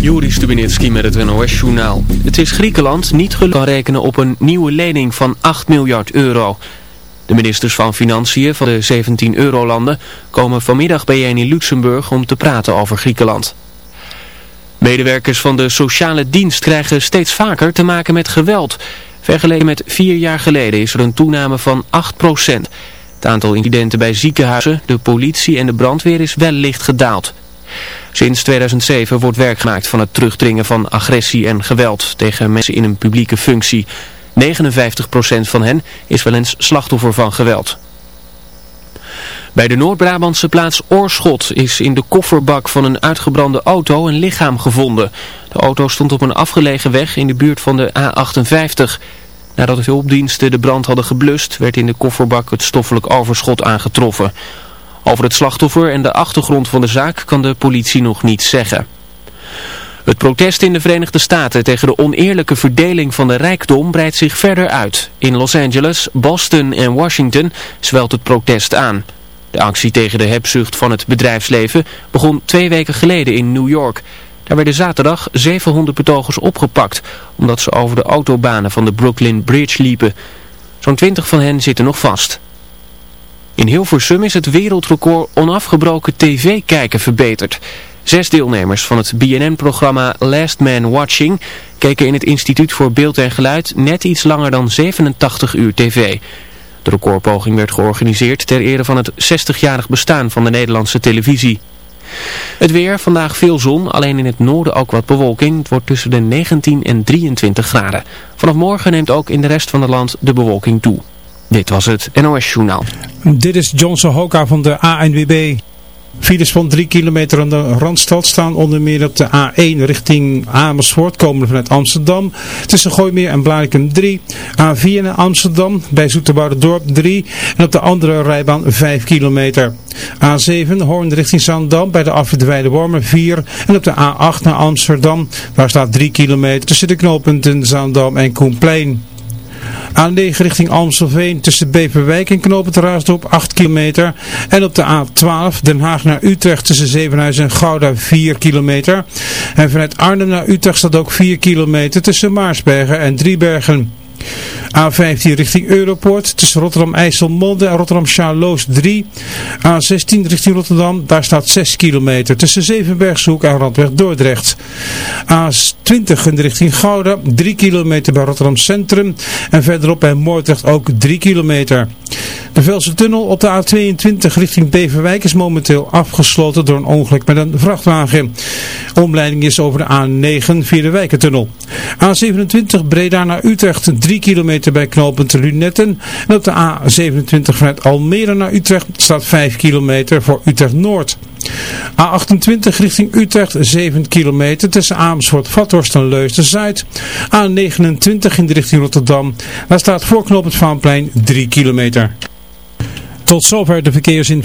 Juri Stubinitski met het NOS-journaal. Het is Griekenland niet gelukt kan rekenen op een nieuwe lening van 8 miljard euro. De ministers van Financiën van de 17 eurolanden komen vanmiddag bijeen in Luxemburg om te praten over Griekenland. Medewerkers van de sociale dienst krijgen steeds vaker te maken met geweld. Vergeleken met vier jaar geleden is er een toename van 8 procent. Het aantal incidenten bij ziekenhuizen, de politie en de brandweer is wel licht gedaald. Sinds 2007 wordt werk gemaakt van het terugdringen van agressie en geweld tegen mensen in een publieke functie. 59% van hen is wel eens slachtoffer van geweld. Bij de Noord-Brabantse plaats Oorschot is in de kofferbak van een uitgebrande auto een lichaam gevonden. De auto stond op een afgelegen weg in de buurt van de A58. Nadat de hulpdiensten de brand hadden geblust, werd in de kofferbak het stoffelijk overschot aangetroffen. Over het slachtoffer en de achtergrond van de zaak kan de politie nog niets zeggen. Het protest in de Verenigde Staten tegen de oneerlijke verdeling van de rijkdom breidt zich verder uit. In Los Angeles, Boston en Washington zwelt het protest aan. De actie tegen de hebzucht van het bedrijfsleven begon twee weken geleden in New York. Daar werden zaterdag 700 betogers opgepakt, omdat ze over de autobanen van de Brooklyn Bridge liepen. Zo'n 20 van hen zitten nog vast. In Hilversum is het wereldrecord onafgebroken tv-kijken verbeterd. Zes deelnemers van het BNN-programma Last Man Watching keken in het Instituut voor Beeld en Geluid net iets langer dan 87 uur tv. De recordpoging werd georganiseerd ter ere van het 60-jarig bestaan van de Nederlandse televisie. Het weer, vandaag veel zon, alleen in het noorden ook wat bewolking. Het wordt tussen de 19 en 23 graden. Vanaf morgen neemt ook in de rest van het land de bewolking toe. Dit was het NOS Journaal. Dit is Johnson Hoka van de ANWB. Files van 3 kilometer aan de Randstad staan onder meer op de A1 richting Amersfoort, komende vanuit Amsterdam. Tussen Gooimeer en Blarikum 3. A4 naar Amsterdam, bij Dorp 3. En op de andere rijbaan 5 kilometer. A7 Hoorn richting Zandam, bij de afrit Wormen 4. En op de A8 naar Amsterdam, waar staat 3 kilometer tussen de knooppunten Zandam en Koenplein. A9 richting Amstelveen tussen Beverwijk en Knoopend Raasdorp 8 kilometer. En op de A12 Den Haag naar Utrecht tussen Zevenhuizen en Gouda 4 kilometer. En vanuit Arnhem naar Utrecht staat ook 4 kilometer tussen Maarsbergen en Driebergen. A15 richting Europoort tussen Rotterdam IJsselmonde en Rotterdam Charloes 3. A16 richting Rotterdam, daar staat 6 kilometer tussen Zevenbergshoek en Randweg Dordrecht. A20 in de richting Gouda, 3 kilometer bij Rotterdam Centrum en verderop bij Moordrecht ook 3 kilometer. De Velse tunnel op de A22 richting Beverwijk is momenteel afgesloten door een ongeluk met een vrachtwagen. Omleiding is over de A9 via de Wijkentunnel. A27 Breda naar Utrecht 3 kilometer bij knooppunt Lunetten. En op de A27 vanuit Almere naar Utrecht staat 5 kilometer voor Utrecht Noord. A28 richting Utrecht 7 kilometer tussen Amersfoort, Vathorst en Leusden-Zuid. A29 in de richting Rotterdam. Daar staat voor knooppunt Vaanplein 3 kilometer. Tot zover de verkeersin.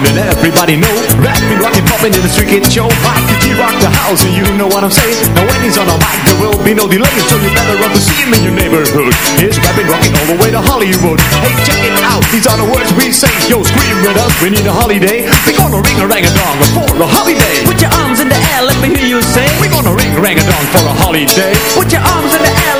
Down and everybody know. Rapping, rocking, popping in the street kid show Mike G rock the house and you know what I'm saying. Now when he's on a mic there will be no delay. So you better run to see him in your neighborhood. He's rapping, rocking all the way to Hollywood. Hey check it out, these are the words we say. Yo scream with us, we need a holiday. We're gonna ring a rang a dong for a holiday. Put your arms in the air, let me hear you say. We're gonna ring a rang a dong for a holiday. Put your arms in the air,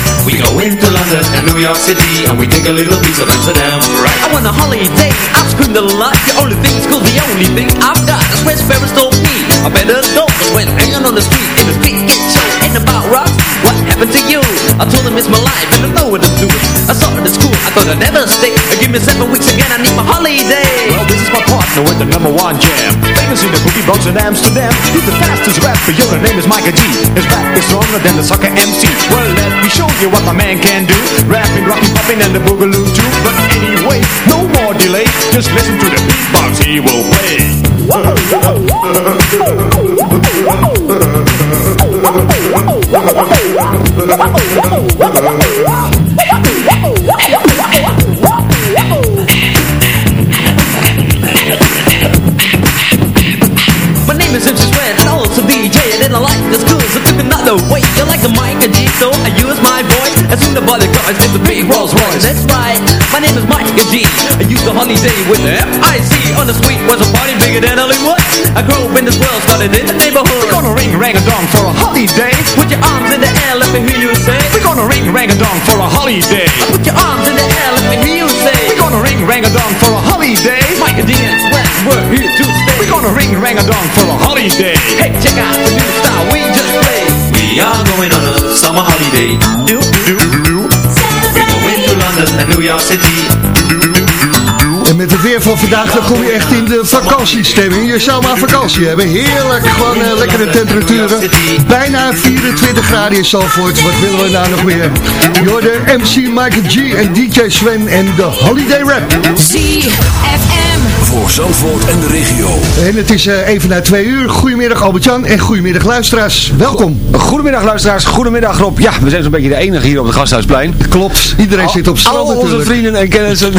We go into London and New York City And we take a little piece of Amsterdam Right? I want a holiday, I screamed a lot The only thing is cool, the only thing I've got Is West Ferris told me I better go Cause when hanging on the street In the street get show Ain't about rocks What happened to you? I told him it's my life And I know what to do I saw it at school I thought I'd never stay Give me seven weeks again I need my holiday. Well, this is my partner with the number one jam Famous in the boogie Bronx in Amsterdam. He's the fastest rapper, yo, the name is Micah G. His rap is stronger than the soccer MC Well, let me show you what my man can do. Rapping, rocking, popping, and the boogaloo too. But anyway, no more delay. Just listen to the beatbox. He will play The holiday with the F-I-C On the street was a party bigger than Hollywood. I grew up in this world, started in the neighborhood. We're gonna ring rang a dong for a holiday. Put your arms in the air, let me hear you say. We're gonna ring rang a dong for a holiday. Put your arms in the air, let me hear you say. We're gonna ring rang a dong for a holiday. Mike and D and Sven, we're here to stay. We're gonna ring rang a dong for a holiday. Hey, check out the new style we just played. We are going on a summer holiday. Do, do, do, We go into London and New York City En met het weer van vandaag, dan kom je echt in de vakantiestemming. Je zou maar vakantie hebben. Heerlijk, gewoon eh, lekkere temperaturen. Bijna 24 graden in Zalvoort. Wat willen we nou nog meer? Jorde MC Michael G en DJ Sven en de Holiday Rap. ZFM. Voor Zandvoort en de regio. En het is eh, even na twee uur. Goedemiddag Albert-Jan en goedemiddag luisteraars. Welkom. Goedemiddag luisteraars, goedemiddag Rob. Ja, we zijn zo'n beetje de enige hier op het Gasthuisplein. Klopt, iedereen zit op strand Al onze vrienden en kennissen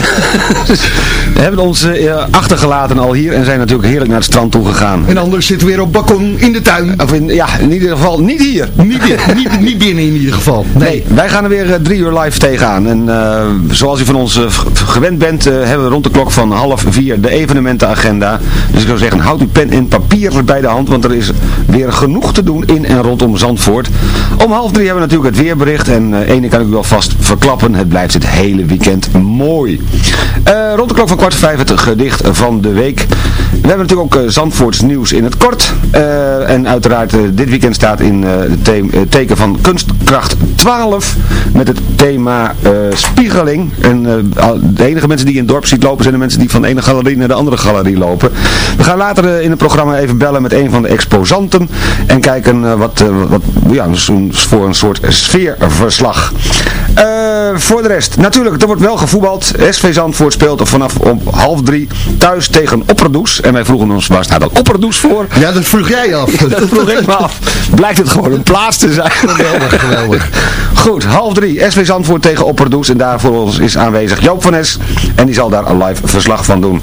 hebben ons eh, achtergelaten al hier en zijn natuurlijk heerlijk naar het strand toe gegaan. En anders zitten we weer op balkon in de tuin. Of in, ja, in ieder geval niet hier. Niet, bi- niet, niet binnen in ieder geval. Nee, wij gaan er weer eh, drie uur live tegenaan. En eh, zoals u van ons gewend bent, eh, hebben we rond de klok van half vier de evenementenagenda. Dus ik zou zeggen, houd uw pen en papier bij de hand, want er is weer genoeg te doen in en rondom Zandvoort. Om half drie hebben we natuurlijk het weerbericht. En eh ene kan ik u alvast verklappen, het blijft het hele weekend mooi. Eh, rond de klok van kwart vijf het gedicht van de week. We hebben natuurlijk ook eh, Zandvoorts nieuws in het kort. En uiteraard dit weekend staat in het teken van Kunstkracht 12 met het thema spiegeling. En de enige mensen die in het dorp ziet lopen zijn de mensen die van ene galerie naar de de andere galerie lopen. We gaan later eh, in het programma even bellen met een van de exposanten en kijken eh, wat, eh, wat ja, dus voor een soort sfeerverslag. Voor de rest, natuurlijk, er wordt wel gevoetbald. SV Zandvoort speelt vanaf om half drie thuis tegen Opperdoes. En wij vroegen ons, waar staat dat Opperdoes voor? Ja, dat vroeg jij af. dat vroeg ik me af. Blijkt het gewoon een plaats te zijn. Geweldig, geweldig. Goed, half drie. SV Zandvoort tegen Opperdoes. En daar voor ons is aanwezig Joop van Es. En die zal daar een live verslag van doen.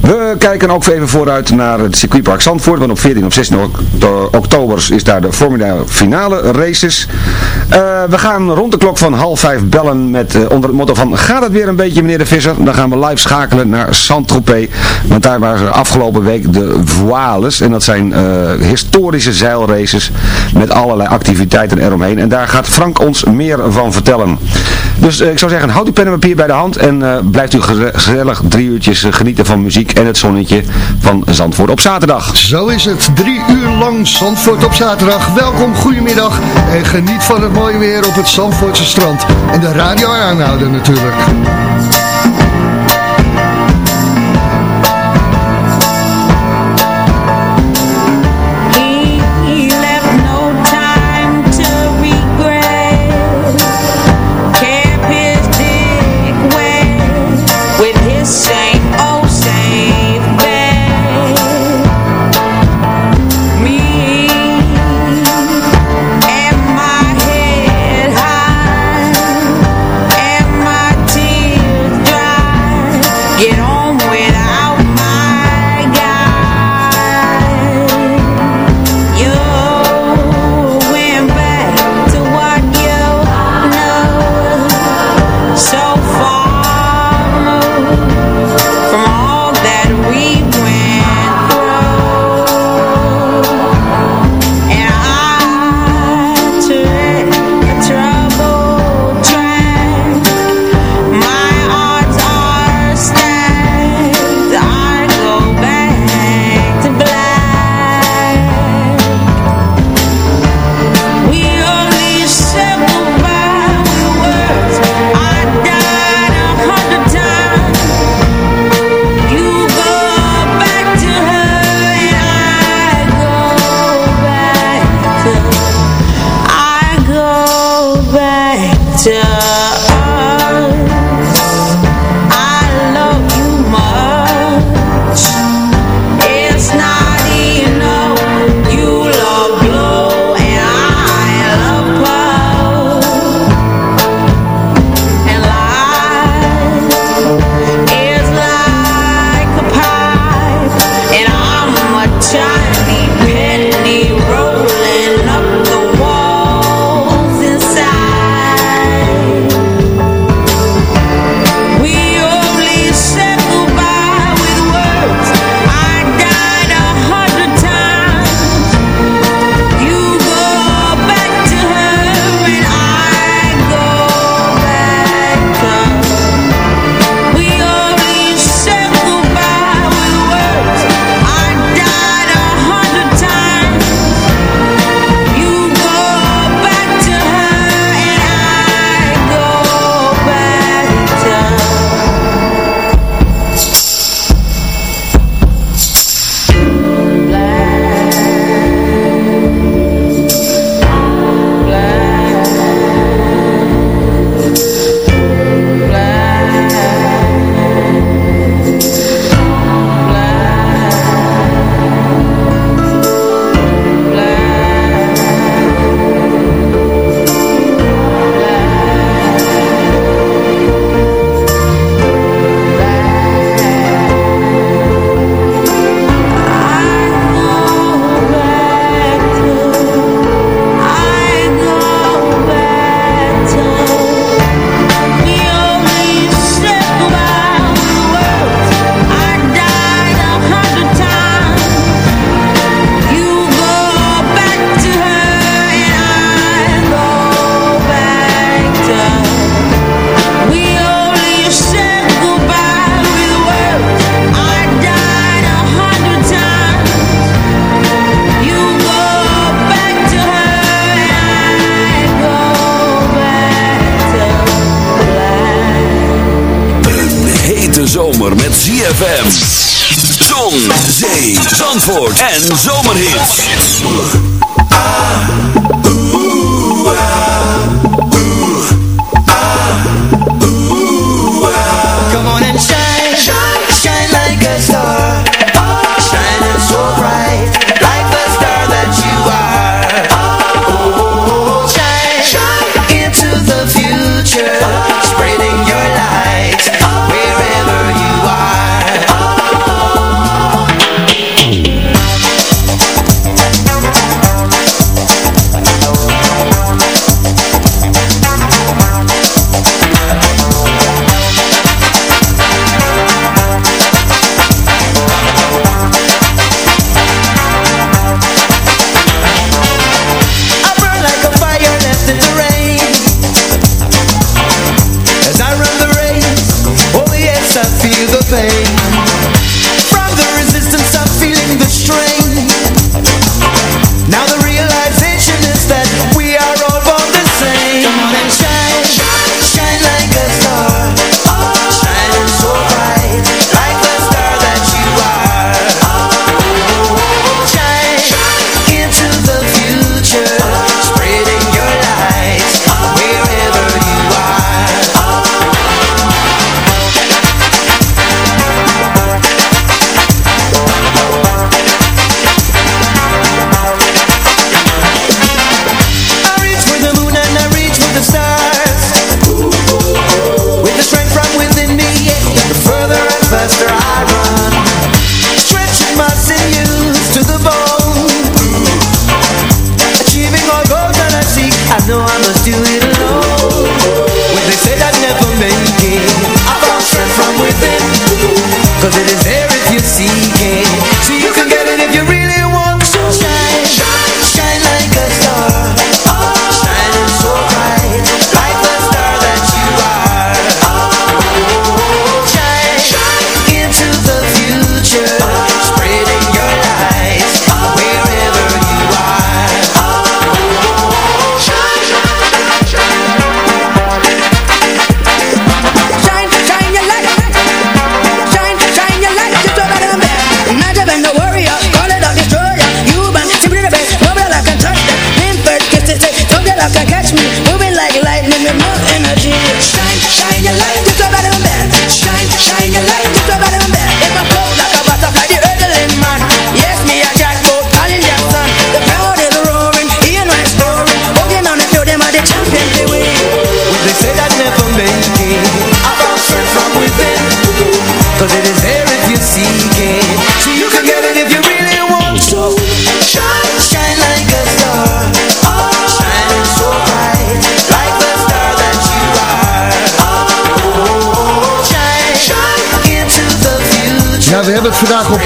We kijken ook even vooruit naar het circuitpark Zandvoort, want op 14 of 16 okto- oktober is daar de Formula finale races. Eh, we gaan rond de klok van half vijf bellen met eh, onder het motto van gaat het weer een beetje meneer de Visser? Dan gaan we live schakelen naar Saint-Tropez, want daar waren afgelopen week de voiles en dat zijn eh, historische zeilraces met allerlei activiteiten eromheen en daar gaat Frank ons meer van vertellen. Dus ik zou zeggen, houd uw pen en papier bij de hand en blijft u geze- gezellig drie uurtjes genieten van muziek en het zonnetje van Zandvoort op zaterdag. Zo is het, drie uur lang Zandvoort op zaterdag. Welkom, goedemiddag en geniet van het mooie weer op het Zandvoortse strand. En de radio aanhouden natuurlijk.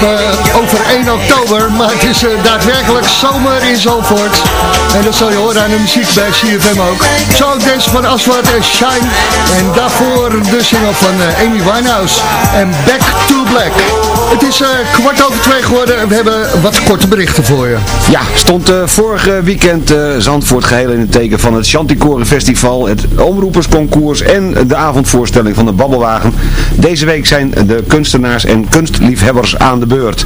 Hebben 1 oktober, maar het is eh, daadwerkelijk zomer in Zalvoort. En dat zal je horen aan de muziek bij CFM ook. Zo ook deze van Aswad en Shine. En daarvoor de single van eh, Amy Winehouse. En Back to Black. Het is eh, kwart over twee geworden en we hebben wat korte berichten voor je. Ja, stond eh, vorige weekend Zandvoort geheel in het teken van het Chanticoren Festival, het omroepersconcours en de avondvoorstelling van de Babbelwagen. Deze week zijn de kunstenaars en kunstliefhebbers aan de beurt.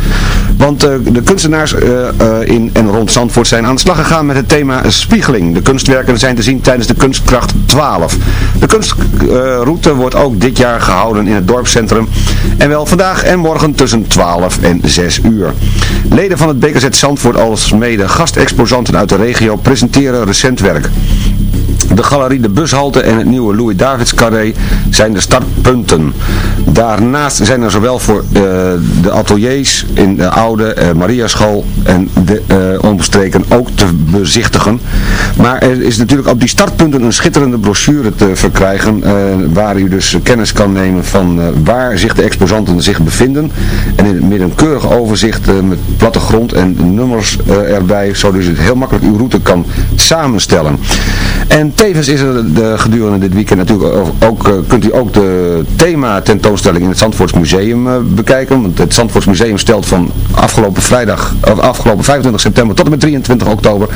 Want eh, de kunstenaars eh, eh, in en rond Zandvoort zijn aan de slag gegaan met het thema spiegeling. De kunstwerken zijn te zien tijdens de Kunstkracht 12. De kunstroute wordt ook dit jaar gehouden in het dorpscentrum. En wel vandaag en morgen tussen 12 en 6 uur. Leden van het BKZ Zandvoort als mede gastexposanten uit de regio presenteren recent werk. De galerie De Bushalte en het nieuwe Louis Davids Carré zijn de startpunten. Daarnaast zijn er zowel voor eh, de ateliers in de oude uh, Mariaschool en de uh, omstreken ook te bezichtigen. Maar er is natuurlijk op die startpunten een schitterende brochure te verkrijgen waar u dus kennis kan nemen van waar zich de exposanten zich bevinden. En in een keurig overzicht met plattegrond en nummers erbij, zodat u het heel makkelijk uw route kan samenstellen. En tevens is er de, gedurende dit weekend natuurlijk ook, eh, kunt u ook de thema tentoonstelling in het Zandvoorts Museum eh, bekijken. Want het Zandvoorts Museum stelt van afgelopen vrijdag, of afgelopen 25 september tot en met 23 oktober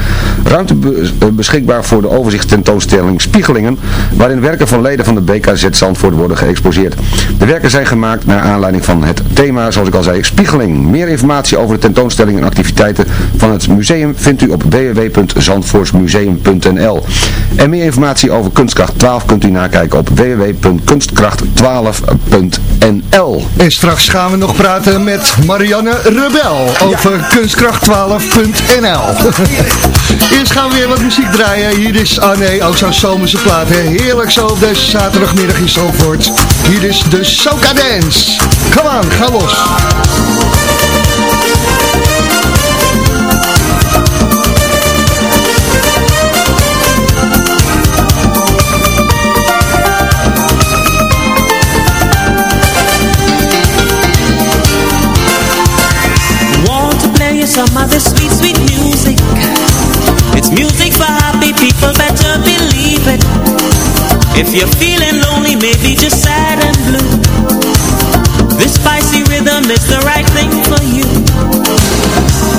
ruimte eh, beschikbaar voor de overzichtstentoonstelling Spiegelingen, waarin werken van leden van de BKZ Zandvoort worden geëxposeerd. De werken zijn gemaakt naar aanleiding van het thema, zoals ik al zei, Spiegeling. Meer informatie over de tentoonstelling en activiteiten van het museum vindt u op www.zandvoortsmuseum.nl En meer informatie over Kunstkracht 12 kunt u nakijken op www.kunstkracht12.nl En straks gaan we nog praten met Marianne Rebel over kunstkracht12.nl. Eerst gaan we weer wat muziek draaien. Hier is, ah nee, ook zo'n zomerse plaat. Hè. Heerlijk zo op deze zaterdagmiddag in Zandvoort. Hier is de Soca Dance. Come on, ga los. If you're feeling lonely, maybe just sad and blue. This spicy rhythm is the right thing for you.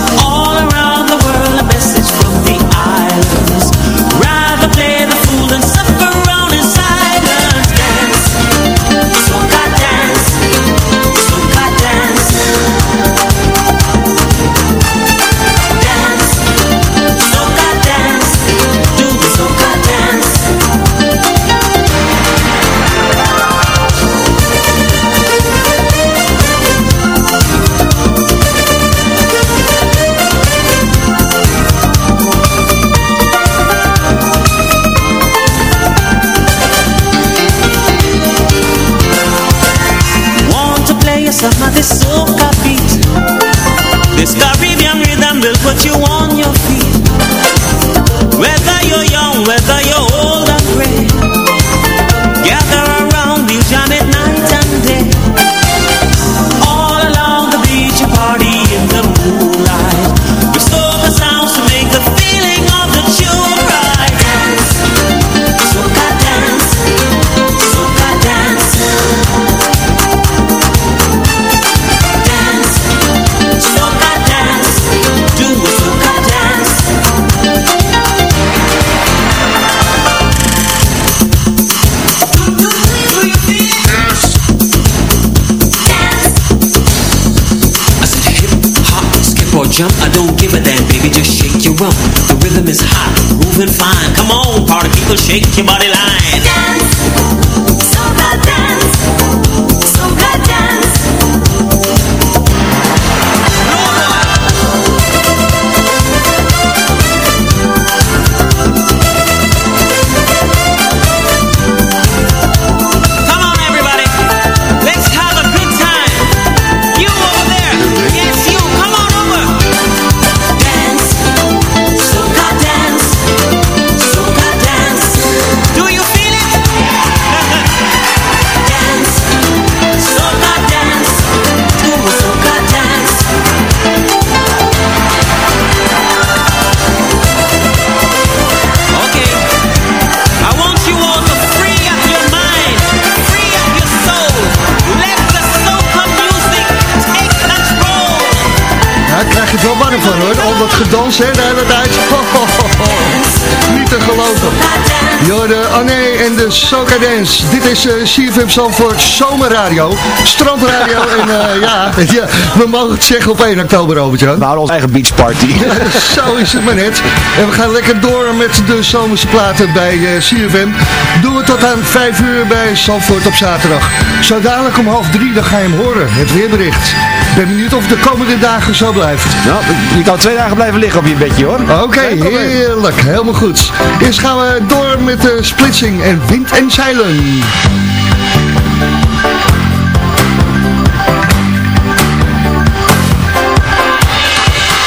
Hot, fine. Come on, party people, shake your body line. Gedans hè, de hele tijd. Niet te geloven. Jorde, Anne en de Soca Dance. Dit is eh CFM Zandvoort Zomerradio. Strandradio. en eh, ja, ja, we mogen het zeggen op 1 oktober, Robert-Jan. We houden onze eigen beachparty. Zo is het maar net. En we gaan lekker door met de zomerse platen bij eh, CFM. Doen we tot aan 5 uur bij Zandvoort op zaterdag. Zo dadelijk om half drie, dan ga je hem horen. Het weerbericht. Ik ben benieuwd of het de komende dagen zo blijft. Nou, je kan twee dagen blijven liggen op je bedje hoor. Oké, heerlijk. Helemaal goed. Eerst gaan we door met de splitsing en wind en zeilen.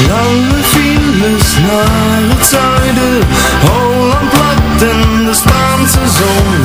Lange files naar het zuiden, Holland plat en de Spaanse zon.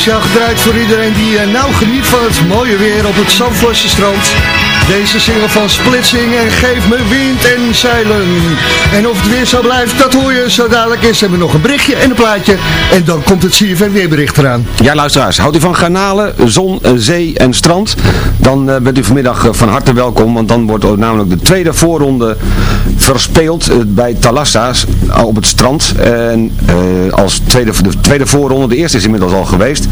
Speciaal gedraaid voor iedereen die uh, nou geniet van het mooie weer op het Zandvoortse strand. Deze single van Splitsing en Geef me wind en zeilen. En of het weer zo blijft, dat hoor je zo dadelijk. Eerst hebben we nog een berichtje en een plaatje. En dan komt het CFM weerbericht eraan. Ja, luisteraars, houdt u van garnalen, zon, eh, zee en strand? Dan uh, bent u vanmiddag van harte welkom, want dan wordt namelijk de tweede voorronde verspeeld bij Thalassa's op het strand. En als tweede, de tweede voorronde, de eerste is inmiddels al geweest.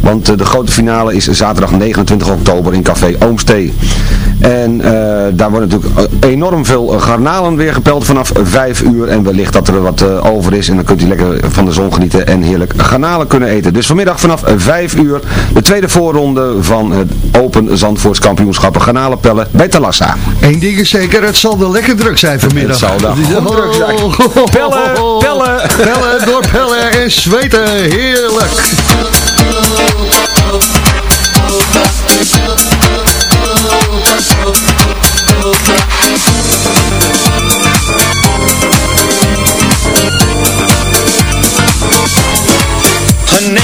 Want de grote finale is zaterdag 29 oktober in Café Oomstee. En uh, daar wordt natuurlijk enorm veel garnalen weer gepeld vanaf 5 uur. En wellicht dat er wat over is. En dan kunt u lekker van de zon genieten en heerlijk garnalen kunnen eten. Dus vanmiddag vanaf 5 uur de tweede voorronde van het Open Zandvoorts kampioenschappen garnalenpellen bij Talassa. Eén ding is zeker, het zal wel lekker druk zijn vanmiddag. Het zal wel goed druk zijn. Pellen, pellen, pellen, door pellen en zweten. Heerlijk.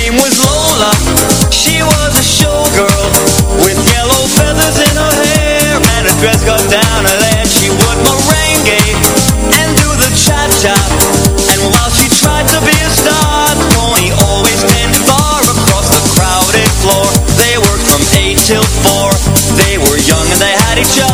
Name was Lola, she was a showgirl With yellow feathers in her hair And her dress got down her leg She would merengue and do the cha-cha. And while she tried to be a star Tony always far across the crowded floor. They worked from 8 till 4 They were young and they had each other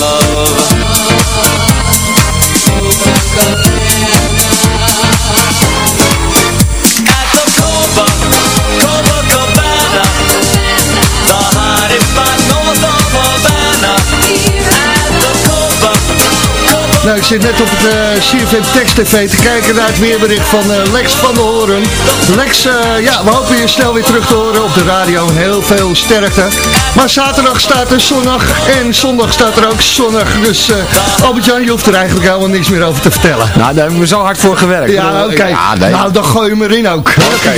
love zit net op het eh, CFM Text TV te kijken naar het weerbericht van eh, Lex van der Hoorn. Lex, eh, ja, we hopen je snel weer terug te horen op de radio. Heel veel sterkte. Maar zaterdag staat er zonnig en zondag staat er ook zonnig. Dus uh, Albert-Jan, je hoeft er eigenlijk helemaal niks meer over te vertellen. Nou, daar hebben we zo hard voor gewerkt. Ja, oké. Ja, nee. Nou, dan gooi je hem erin ook. Oké.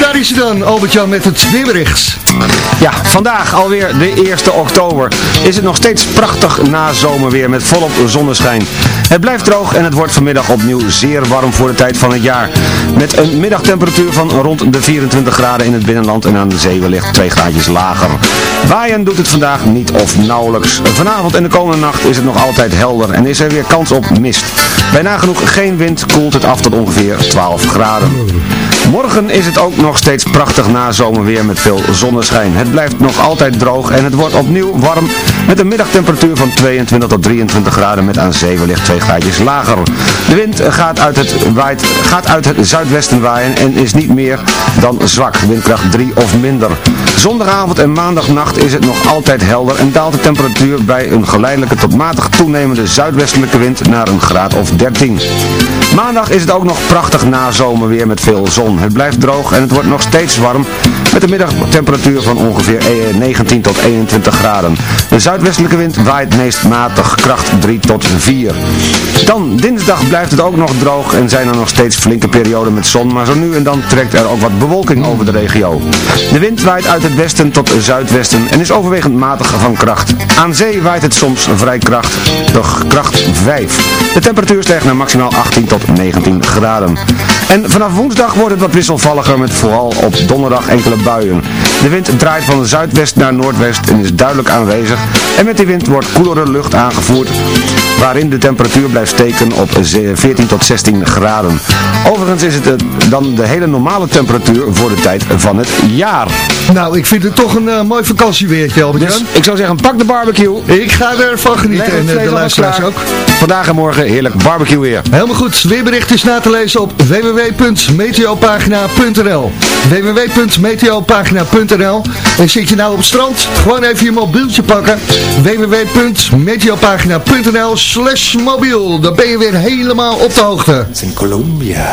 Daar is hij dan, Albert-Jan, met het weerbericht. Ja, vandaag alweer de 1 oktober is het nog steeds prachtig nazomerweer met volop zonneschijn. Het blijft droog en het wordt vanmiddag opnieuw zeer warm voor de tijd van het jaar. Met een middagtemperatuur van rond de 24 graden in het binnenland en aan de zee wellicht 2 graadjes lager. Waaien doet het vandaag niet of nauwelijks. Vanavond en de komende nacht is het nog altijd helder en is er weer kans op mist. Bij nagenoeg geen wind koelt het af tot ongeveer 12 graden. Morgen is het ook nog steeds prachtig nazomerweer met veel zonneschijn. Het blijft nog altijd droog en het wordt opnieuw warm met een middagtemperatuur van 22 tot 23 graden met aan zee wellicht 2 lager. De wind gaat uit, het, gaat uit het zuidwesten waaien en is niet meer dan zwak, windkracht 3 of minder. Zondagavond en maandagnacht is het nog altijd helder en daalt de temperatuur bij een geleidelijke tot matig toenemende zuidwestelijke wind naar een graad of 13. Maandag is het ook nog prachtig nazomerweer met veel zon. Het blijft droog en het wordt nog steeds warm met een middagtemperatuur van ongeveer 19 tot 21 graden. De zuidwestelijke wind waait meest matig, kracht 3 tot 4. Dan dinsdag blijft het ook nog droog en zijn er nog steeds flinke perioden met zon, maar zo nu en dan trekt er ook wat bewolking over de regio. De wind waait uit het westen tot zuidwesten en is overwegend matig van kracht. Aan zee waait het soms vrij krachtig, kracht 5. De temperatuur stijgt naar maximaal 18 tot 19 graden. En vanaf woensdag wordt het wat wisselvalliger met vooral op donderdag enkele buien. De wind draait van zuidwest naar noordwest en is duidelijk aanwezig. En met die wind wordt koelere lucht aangevoerd, waarin de temperatuur blijft steken op 14 tot 16 graden. Overigens is het eh, dan de hele normale temperatuur voor de tijd van het jaar. Nou, ik vind het toch een eh, mooi vakantieweertje, Albert Dus ik zou zeggen, pak de barbecue. Ik ga ervan genieten en eh, de luisteraars ook. Vandaag en morgen heerlijk barbecue weer. Helemaal goed. Weerbericht is na te lezen op www.meteopagina.nl www.meteopagina.nl En zit je nou op het strand? Gewoon even je mobieltje pakken. www.meteopagina.nl slash mobiel. Dan ben je weer helemaal op de hoogte. in Colombia.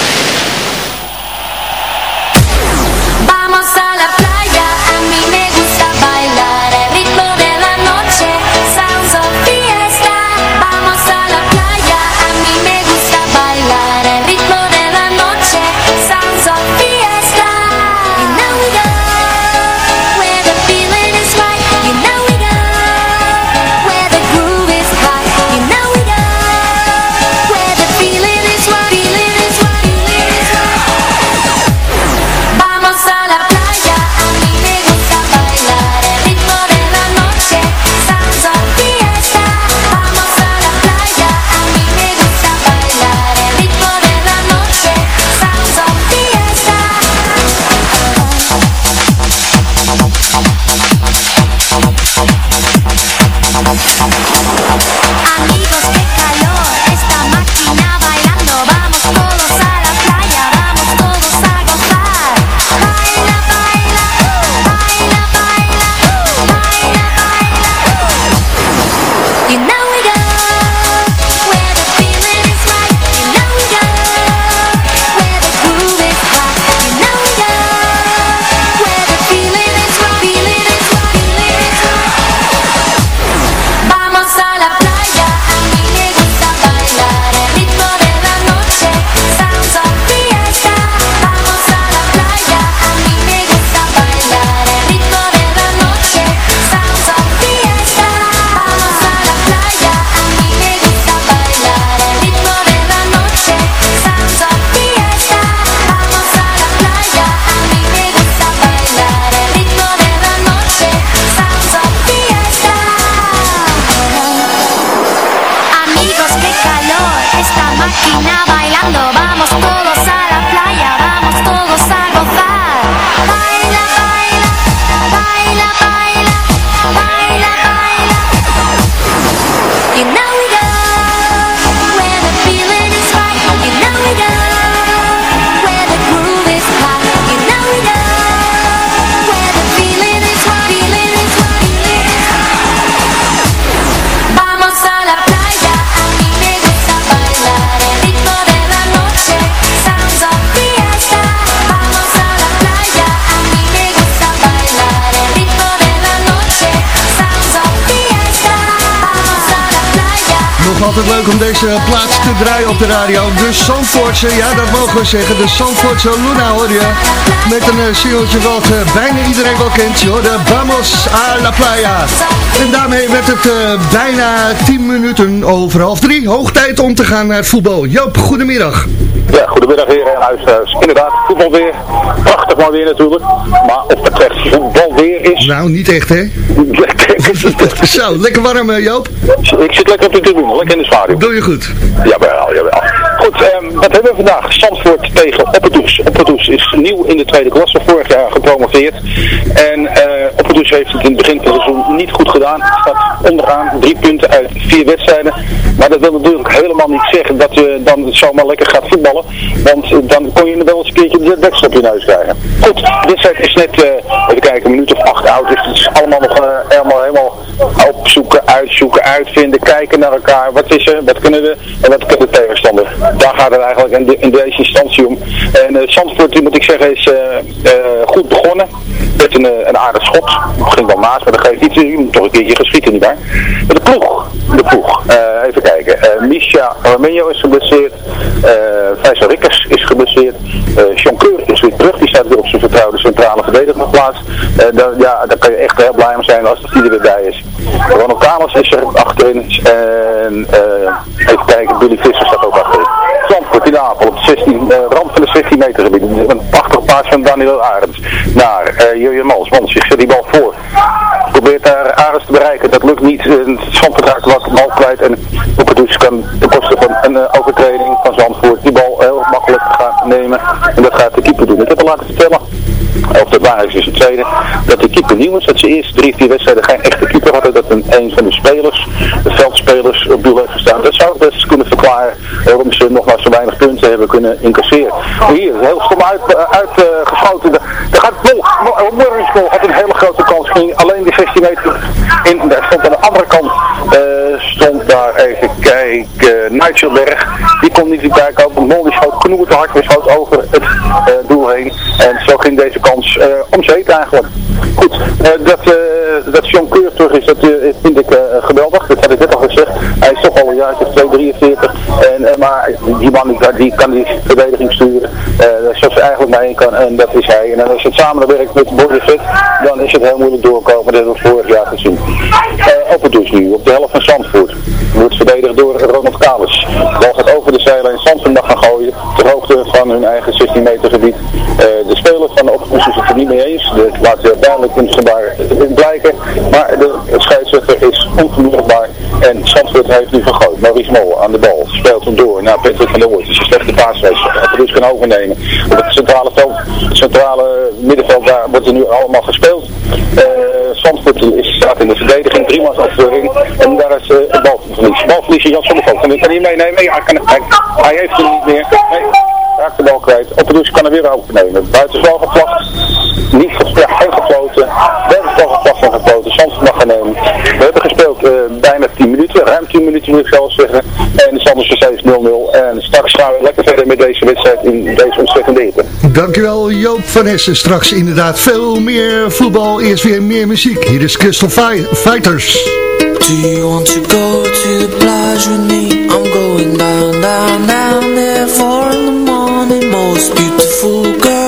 Deze plaats te draaien op de radio. De Zandvoortse, ja dat mogen we zeggen. De Zandvoortse Luna hoor je. Met een uh, singeltje wat eh, bijna iedereen wel kent. joh. De Vamos a la Playa. En daarmee werd het eh, bijna 10 minuten over half drie. Hoog tijd om te gaan naar het voetbal. Joop, goedemiddag. Ja, goedemiddag heren en luisteraars. Inderdaad, voetbal weer. Prachtig maar weer natuurlijk. Maar of het echt voetbal weer is... Nou, niet echt hè? Zo, lekker warm Joop. Ik zit lekker op de tribune, lekker in de stadion. Doe je goed. well, jawel. Goed, ehm, wat hebben we vandaag? Zandvoort tegen Opperdoes. Opperdoes is nieuw in de tweede klasse, vorig jaar gepromoveerd. En Opperdoes heeft het in het begin van het seizoen niet goed gedaan. Staat onderaan, drie punten uit vier wedstrijden. Maar dat wil natuurlijk helemaal niet zeggen dat je dan zomaar lekker gaat voetballen. Want eh, dan kon je wel eens een keertje de deksel op je neus krijgen. Goed, de wedstrijd is net, eh, even kijken, een minuut of acht oud. Dus het is allemaal nog helemaal, helemaal opzoeken, uitzoeken, uitvinden, kijken naar elkaar. Wat is er, wat kunnen we en wat kan de tegenstander. Daar gaat het eigenlijk in, in deze instantie om. En uh, Zandvoort, moet ik zeggen, is eh, eh, goed begonnen. Met een, een aardig schot. Ging wel naast, maar dat geeft iets. Je moet toch een keertje geschieten, nietwaar? Maar de ploeg, de ploeg. Even kijken. Misha Armenio is geblesseerd. Faisal Rikkers is geblesseerd. Sean Keur is weer terug. Die staat weer op zijn vertrouwde centrale verdediger geplaatst. Eh, daar, ja, daar kan je echt heel blij om zijn als die er weer is. Ronald Kalas is er achterin. En even kijken, Billy Visser staat ook achterin. Zandvoort in de op de 16, eh, rand van de 16 meter gebied. Een prachtige paas van Daniel Arends. Naar eh Jurjen Mals. Mals, zich zet die bal voor. Probeert daar Arends te bereiken. Dat lukt niet. Eh, Zandvoort raakt wat bal kwijt. En Boekerdoes kan ten koste van een overtreding van Zandvoort die bal heel makkelijk gaan overnemen. En dat gaat de keeper doen. Ik heb al laten vertellen, of dat waar is, het tweede, dat de keeper nieuw is. Dat ze eerst drie, vier wedstrijden geen echte keeper hadden. Dat een, een van de spelers, de veldspelers, op doel heeft gestaan. Dat zou best kunnen verklaren waarom ze nog maar zo weinig punten hebben kunnen incasseren. Maar hier, heel stom uitgeschoten. Uit, eh, geschoten. Daar gaat Bol, Morrinsbol had een hele grote kans. Ging alleen de 16 meter in. Daar stond aan de andere kant, eh, stond daar even kijken, Nigel Die kon niet bij komen. Mol die schoot genoeg te hard, schoot over het eh, En zo ging deze kans uh, eigenlijk. Goed, dat, dat John Keur terug is, dat vind ik geweldig. Dat had ik net al gezegd. Hij is toch al een jaar of 2, 43. En, maar die man die, kan die verdediging sturen. zoals hij eigenlijk mee kan. En dat is hij. En als het samenwerkt met Bordevet, dan is het heel moeilijk doorkomen. Dat hebben we vorig jaar gezien. Uh, op het dus nu, op de helft van Zandvoort. Wordt verdedigd door Ronald Kalis. Gaat over de mag gaan gooien. Ter hoogte van hun eigen 16 meter gebied. Uh, de speler van de opkomst is het er niet mee eens. Dat laat je duidelijk in het gebaar blijken. Maar de scheidsrechter is onvermoedbaar. En Zandvoort heeft nu gegooid. Maurice Mol aan de bal. Speelt hem door naar Patrick van der Woord. Het is een slechte paasrace. Op dus kan overnemen. Op het centrale veld, het centrale middenveld, daar wordt er nu allemaal gespeeld. Uh, Zandvoort is, staat in de verdediging, drie man afvoering. En daar is uh, balverlies. Balverlies Jan Zonneveld. Kan hij meenemen? Ja, kan, hij, hij heeft hem niet meer. Nee raakt de bal kwijt. Op de douche kan er weer overnemen. Buitenspel geplat. Niet gespeeld, geen gefloten. Buitenspel geplat en gefloten. Zandvoort mag gaan nemen. We hebben gespeeld bijna 10 minuten. Ruim 10 minuten moet ik zelfs zeggen. En de stand is nog steeds 0-0. En straks gaan we lekker verder met deze wedstrijd in deze ontzettende hitte. Dankjewel Joop van Essen. Straks inderdaad veel meer voetbal. Eerst weer meer muziek. Hier is Crystal Fi Fighters. Do you want to go to the plage with me? I'm going down, down, down there for in the morning Most beautiful girl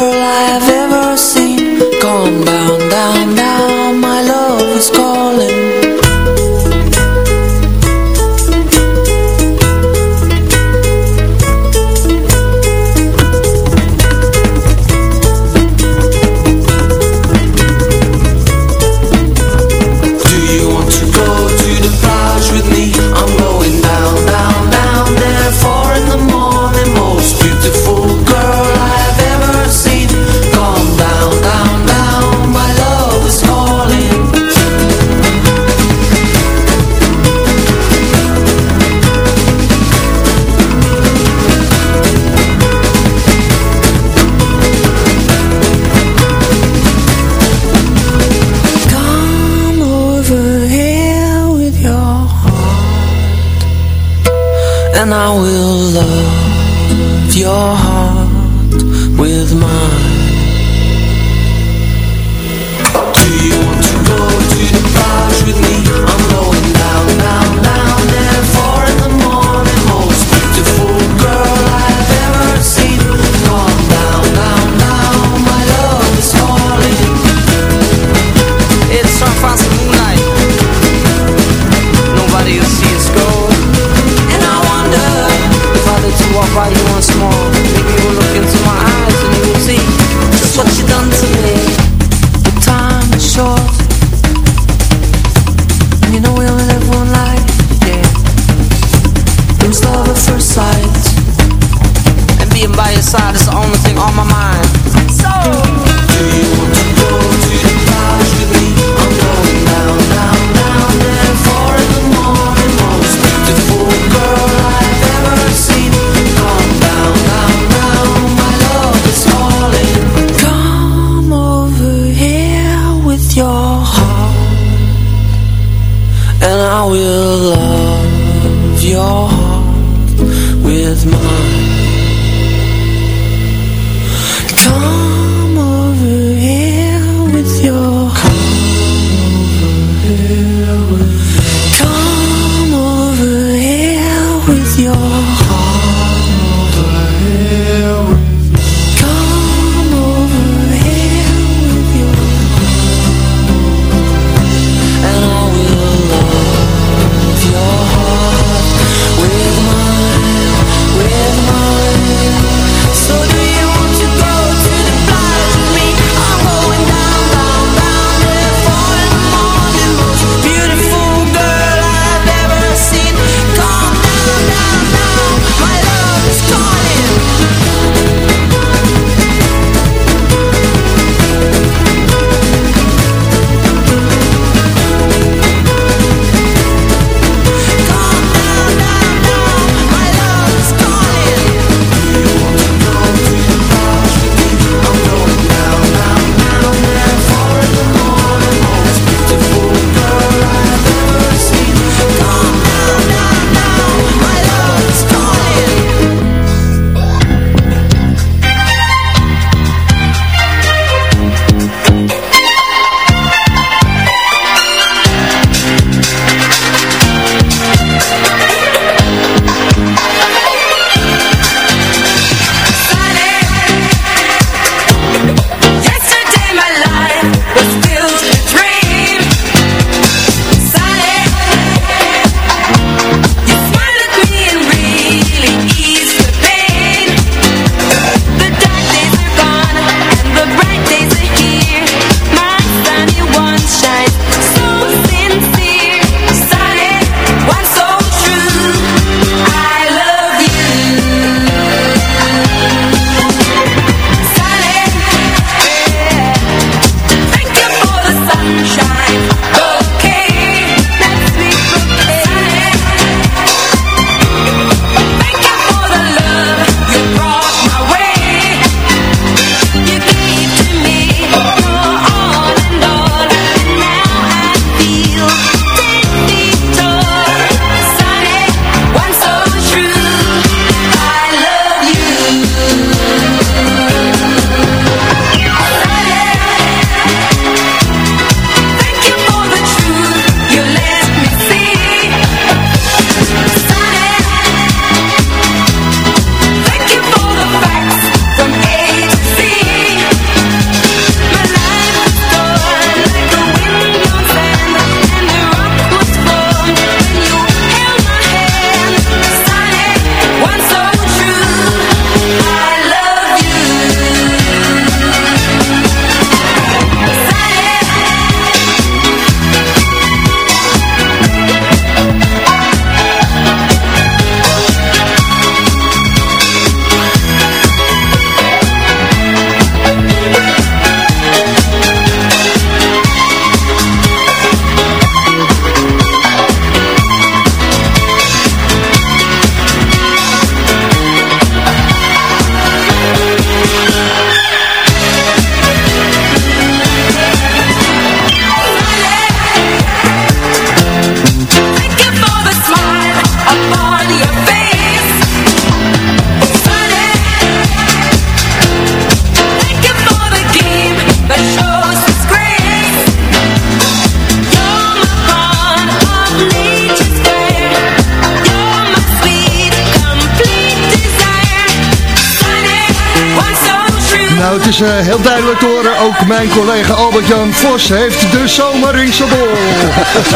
is eh, heel duidelijk te horen. Ook mijn collega Albert-Jan Vos heeft de zomer in zijn bol.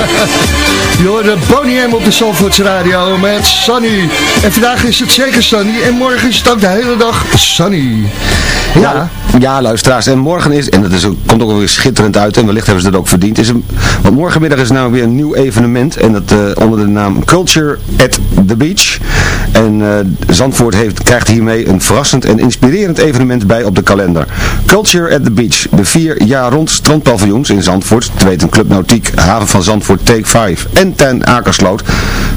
Je hoorde Bonnie M op de Zandvoorts Radio met Sunny. En vandaag is het zeker Sunny en morgen is het ook de hele dag Sunny. Ja. Ja, luisteraars. En morgen is, en dat is, komt ook weer schitterend uit, en wellicht hebben ze dat ook verdiend, is een, morgenmiddag is nou weer een nieuw evenement, en dat eh, onder de naam Culture at the Beach. En eh, Zandvoort heeft, krijgt hiermee een verrassend en inspirerend evenement bij op de kalender. Culture at the Beach, de vier jaar rond strandpaviljoens in Zandvoort, te weten Club Nautiek, Haven van Zandvoort Take 5 en Ten Akersloot,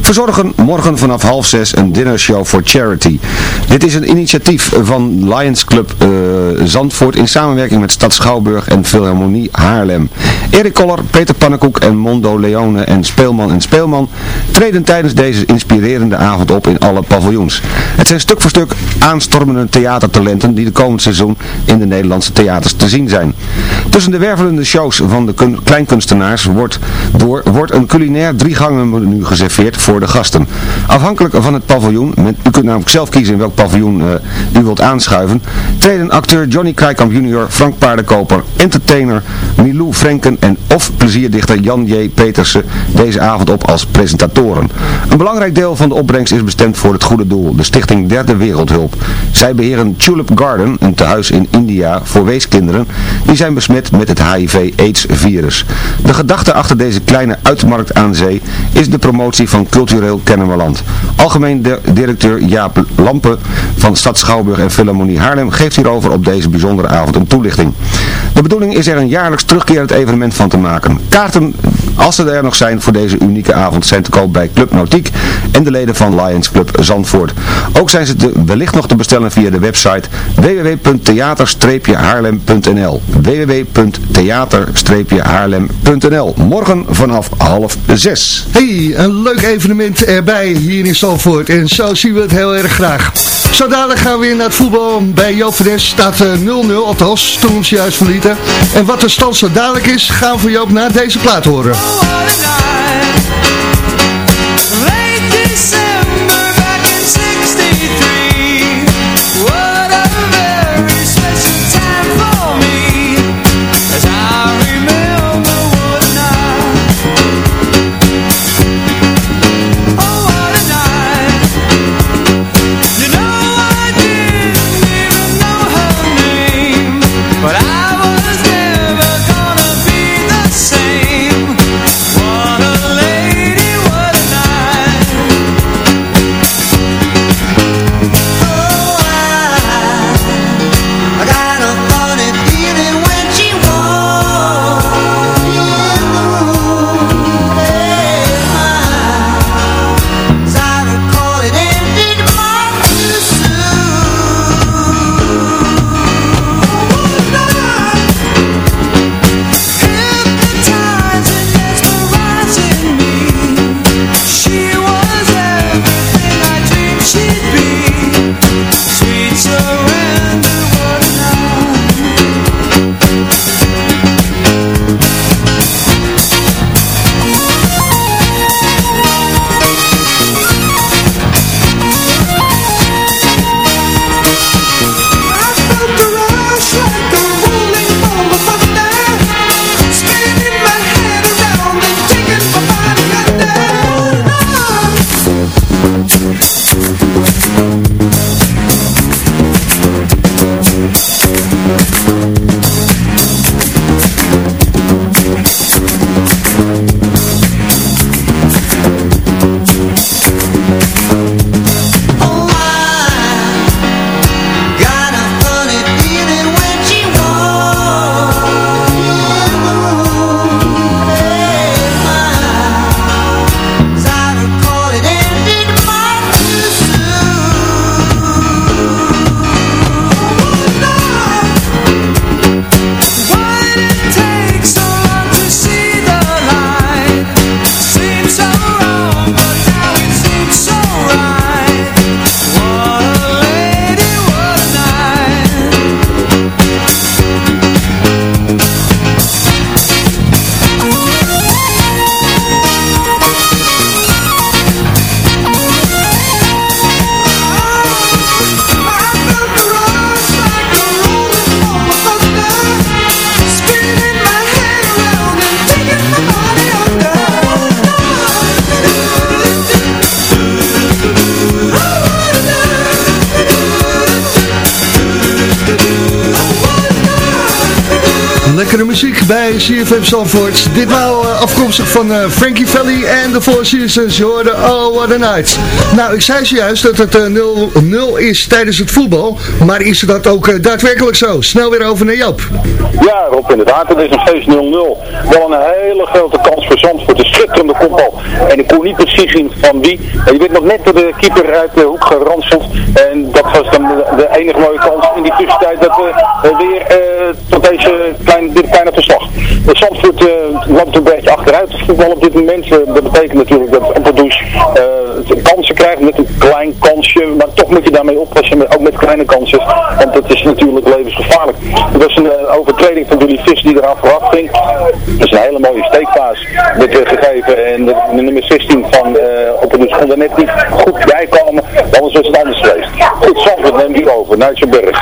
verzorgen morgen vanaf half zes een dinnershow for charity. Dit is een initiatief van Lions Club eh, Zandvoort in samenwerking met Stad Schouwburg en Philharmonie Haarlem. Erik Koller, Peter Pannenkoek en Mondo Leone en Speelman en Speelman treden tijdens deze inspirerende avond op in alle paviljoens. Het zijn stuk voor stuk aanstormende theatertalenten die de komend seizoen in de Nederlandse theaters te zien zijn. Tussen de wervelende shows van de kun- kleinkunstenaars wordt, door, wordt een culinair driegangen menu geserveerd voor de gasten. Afhankelijk van het paviljoen, u kunt namelijk zelf kiezen in welk paviljoen eh, u wilt aanschuiven, treden acteur Johnny Krijkamp jr., Frank Paardenkoper, entertainer Milou Frenken en of plezierdichter Jan J. Petersen deze avond op als presentatoren. Een belangrijk deel van de opbrengst is bestemd voor het goede doel, de stichting Derde Wereldhulp. Zij beheren Tulip Garden, een tehuis in India voor weeskinderen, die zijn besmet met het HIV-AIDS-virus. De gedachte achter deze kleine uitmarkt aan zee is de promotie van cultureel Kennemerland. Algemeen directeur Jaap Lampe van Stad Schouwburg en Philharmonie Haarlem geeft hierover op deze bijzondere avond een toelichting. De bedoeling is er een jaarlijks terugkerend evenement van te maken. Kaarten, als ze er nog zijn voor deze unieke avond, zijn te koop bij Club Nautiek en de leden van Lions Club Zandvoort. Ook zijn ze te, wellicht nog te bestellen via de website www.theater-haarlem.nl www.theater-haarlem.nl Morgen vanaf half zes. Hey, een leuk evenement erbij hier in Zandvoort. En zo zien we het heel erg graag. Zo gaan we weer naar het voetbal. Bij Joop staat eh, 0-0, althans, toen ons juist verlieten. En wat de stand zo dadelijk is, gaan we voor Joop naar deze plaat horen. Lekkere muziek bij CFM Zandvoort. Ditmaal uh, afkomstig van uh, Frankie Valley en de Four Seasons. Je hoorde Oh What a Night. Nou, ik zei zojuist dat het 0-0 is tijdens het voetbal. Maar is dat ook daadwerkelijk zo? Snel weer over naar Joop. Ja, Rob, inderdaad. Het is nog steeds 0-0. Wel een hele grote kans voor Zandvoort. Een schitterende kopbal. En ik kon niet precies zien van wie. Je weet nog net dat de keeper uit de hoek geranseld. En dat was dan de, de enige mooie kans in die tussentijd dat we weer tot deze kleine, dit kleine verslag. De Zandvoort uh, loopt een beetje achteruit. Voetbal op dit moment, uh, dat betekent natuurlijk dat Ampeldoes kansen krijgt met een klein kansje. Maar toch moet je daarmee oppassen, ook met kleine kansjes. Want het is natuurlijk levensgevaarlijk. Het was een overtreding van Billy Vis die eraan vooraf ging. Dat is een hele mooie steekpaas werd gegeven. En de, nummer 16 van uh, Ampeldoes kon er net niet goed bij komen. Anders was het anders geweest. Goed, Zandvoort neemt die over. Nijtsenberg.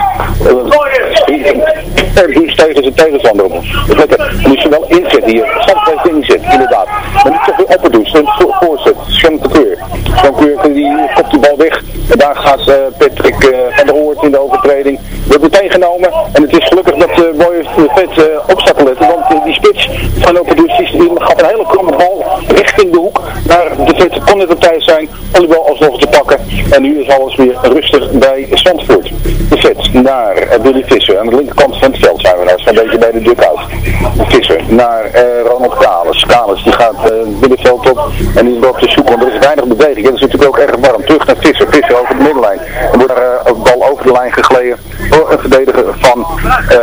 Er is tegen zijn tegenstander op. Dus. Moet je wel inzet hier. Zandvoort heeft inzet, inderdaad. Maar niet toch weer op het doen. Steun voorzet. Sean Keur. Sean Keur die kopt die bal weg. En daar gaat uh, Patrick uh, van der Hoort in de overtreding. Wordt meteen genomen. En het is gelukkig dat uh, Boy Vet uh, op staat te letten. Want die spits van die, die gaat een hele kromme bal richting de hoek. Naar de Vet kon het op tijd zijn om die bal alsnog te pakken. En nu is alles weer rustig bij Zandvoort. De Vet naar Billy Visser. Aan de linkerkant van het veld zijn we nou. Een beetje bij de dugout. Visser naar uh, Ronald Kalis. Kalis die gaat uh, binnenveld op. En die loopt te zoeken. Want er is weinig beweging. Het is natuurlijk ook erg warm. Terug naar Visser. Visser over de middenlijn. En wordt er uh, bal over de lijn gegleden door een verdediger van uh.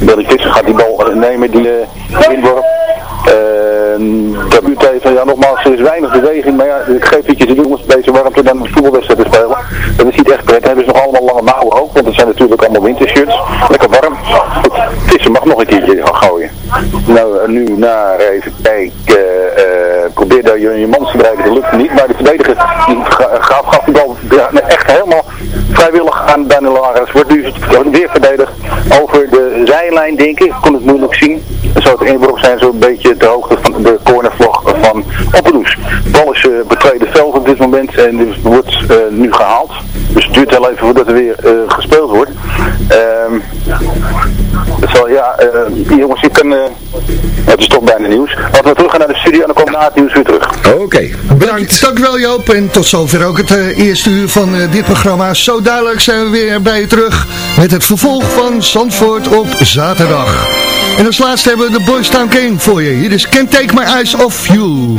Billy Visser gaat die bal nemen, die uh, inworp. Dat ja nogmaals, er is weinig beweging, maar ja, ik geef ietsje de jongens deze warmte dan een voetbalwedstrijd te spelen. Dat is niet echt prettig, hebben ze nog allemaal lange mouwen ook, want het zijn natuurlijk allemaal wintershirts. Lekker warm. Goed, Visser mag nog een keertje gaan gooien. Nou, nu naar even kijken, uh, probeer daar je, je man te bereiken, dat lukt niet, maar de verdediger die gaf, die bal echt helemaal vrijwillig aan Daniel Ares. Wordt nu weer verdedigd over de zijlijn, denk ik. Ik kon het moeilijk zien. En zo het inworp zijn zo'n beetje de hoogte van de van bal is uh, betreden veld op dit moment en dus wordt uh, nu gehaald. Dus het duurt heel even voordat er weer uh, gespeeld wordt. Um, het zal, ja, jongens, ik kan... het is toch bijna nieuws. Laten we terug gaan naar de studio en dan we na het nieuws weer terug. Oké, okay. bedankt. Dankjewel Joop en tot zover ook het eerste uur van dit programma. Zo duidelijk zijn we weer bij je terug met het vervolg van Zandvoort op zaterdag. En als laatste hebben we de Boys Town King voor je. Hier is Can't Take My Eyes Off You.